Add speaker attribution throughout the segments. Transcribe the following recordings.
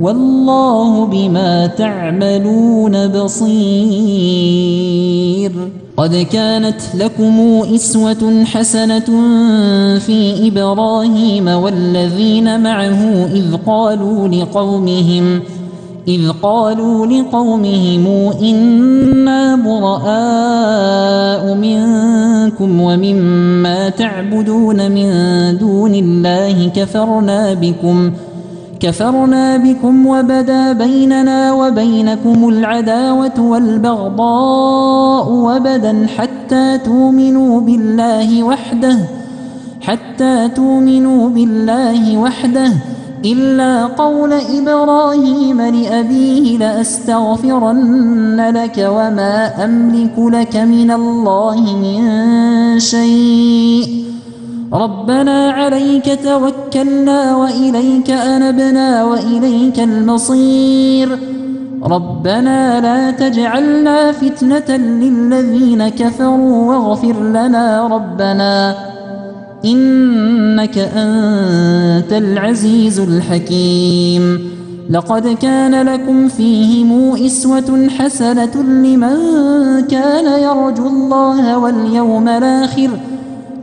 Speaker 1: والله بما تعملون بصير قد كانت لكم إسوة حسنة في إبراهيم والذين معه إذ قالوا لقومهم إذ قالوا لقومهم إنا براء منكم ومما تعبدون من دون الله كفرنا بكم ۖ كفرنا بكم وبدا بيننا وبينكم العداوة والبغضاء وبدا حتى تؤمنوا بالله وحده حتى تؤمنوا بالله وحده إلا قول إبراهيم لأبيه لأستغفرن لك وما أملك لك من الله من شيء ربنا عليك توكلنا وإليك أنبنا وإليك المصير ربنا لا تجعلنا فتنة للذين كفروا واغفر لنا ربنا إنك أنت العزيز الحكيم لقد كان لكم فيهم إسوة حسنة لمن كان يرجو الله واليوم الآخر ۖ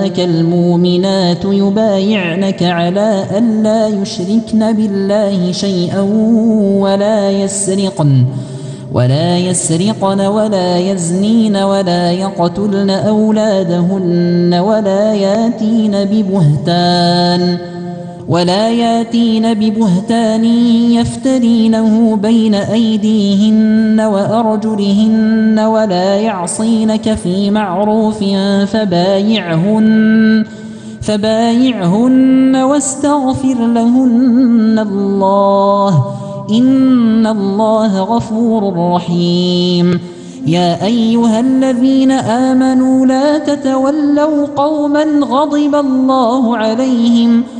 Speaker 1: جاءك المؤمنات يبايعنك على أن لا يشركن بالله شيئا ولا يسرقن ولا يسرقن ولا يزنين ولا يقتلن أولادهن ولا ياتين ببهتان ولا ياتين ببهتان يفترينه بين أيديهن وأرجلهن ولا يعصينك في معروف فبايعهن فبايعهن واستغفر لهن الله إن الله غفور رحيم يا أيها الذين آمنوا لا تتولوا قوما غضب الله عليهم ۖ